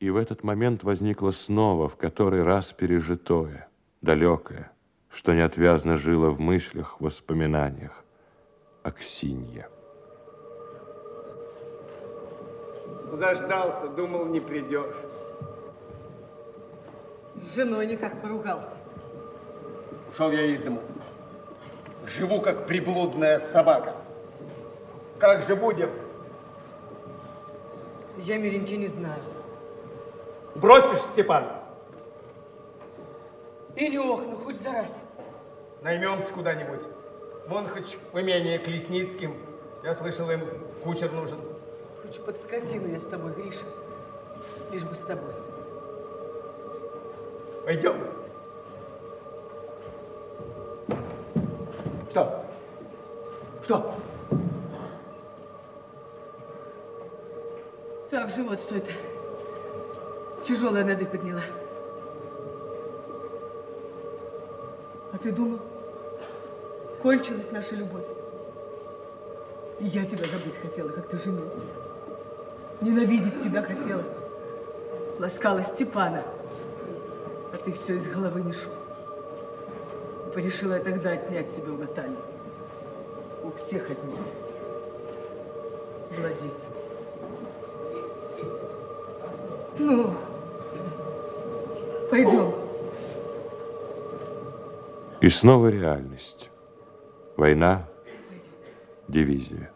И в этот момент возникло снова, в который раз пережитое, далекое, что неотвязно жило в мыслях, воспоминаниях. Аксинья. Заждался, думал, не придешь. С женой никак поругался. Ушел я из дому. Живу, как приблудная собака. Как же будем? Я Миреньки не знаю. Бросишь, Степан? И не охну, хоть за раз. Наймемся куда-нибудь. Вон хоть в имение к Лесницким. Я слышал, им кучер нужен. Хоть под скотину я с тобой, Гриша. Лишь бы с тобой. Пойдем. Что? Что? Так, живот что это? Тяжелая нады подняла. А ты думал, кончилась наша любовь? Я тебя забыть хотела, как ты женился. Ненавидеть тебя хотела. Ласкала Степана. А ты все из головы не шел. Порешила я тогда отнять тебя у Натальи. У всех отнять. Владеть. Ну, пойдем. И снова реальность. Война, дивизия.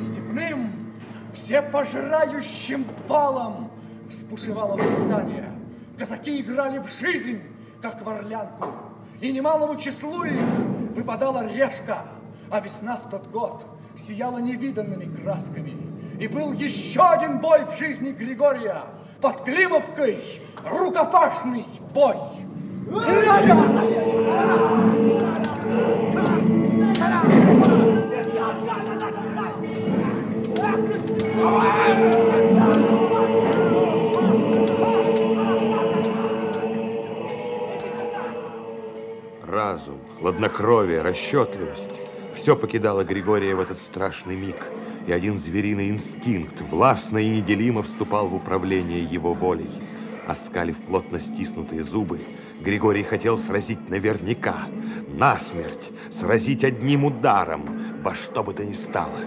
Степным, всепожирающим палом вспушивало восстание. Казаки играли в жизнь, как в орлянку, и немалому числу их выпадала решка, а весна в тот год сияла невиданными красками. И был еще один бой в жизни Григория под Климовкой, рукопашный бой. Разум, хладнокровие, расчетливость – все покидало Григория в этот страшный миг, и один звериный инстинкт властно и неделимо вступал в управление его волей. Оскалив плотно стиснутые зубы, Григорий хотел сразить наверняка, насмерть, сразить одним ударом, во что бы то ни стало.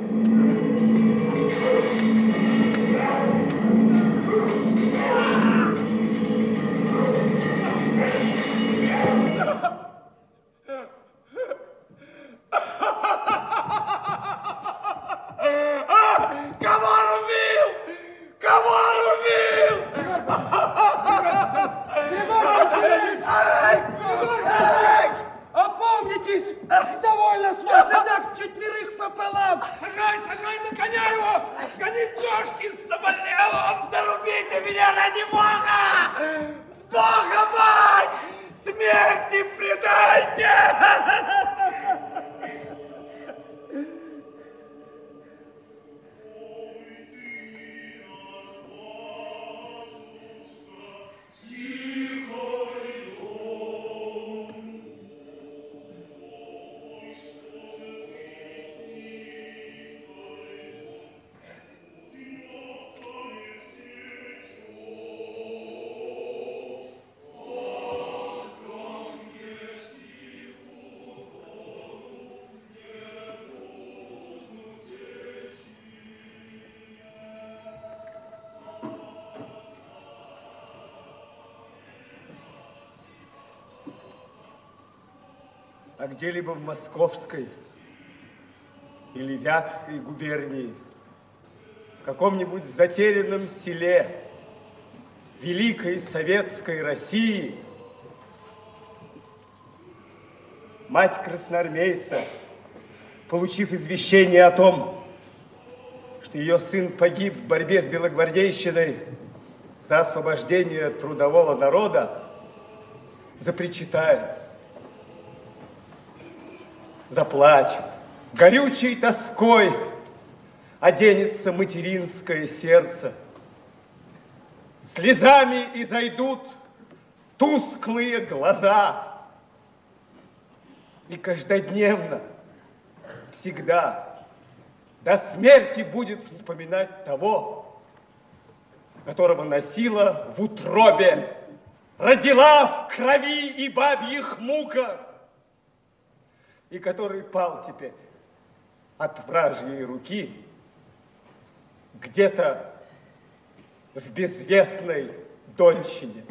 Довольно с вас так четверых пополам! Сажай, сажай на коня его! Гони кошки, заболел он! Зарубите меня ради Бога! Бога, мать! Смерти предайте! А где-либо в Московской или Вятской губернии, в каком-нибудь затерянном селе Великой Советской России, мать красноармейца, получив извещение о том, что ее сын погиб в борьбе с белогвардейщиной за освобождение трудового народа, запричитает заплачет, горючей тоской оденется материнское сердце. слезами и зайдут тусклые глаза. И каждодневно, всегда, до смерти будет вспоминать того, которого носила в утробе, родила в крови и бабьих муках, и который пал теперь от вражьей руки где-то в безвестной Донщине.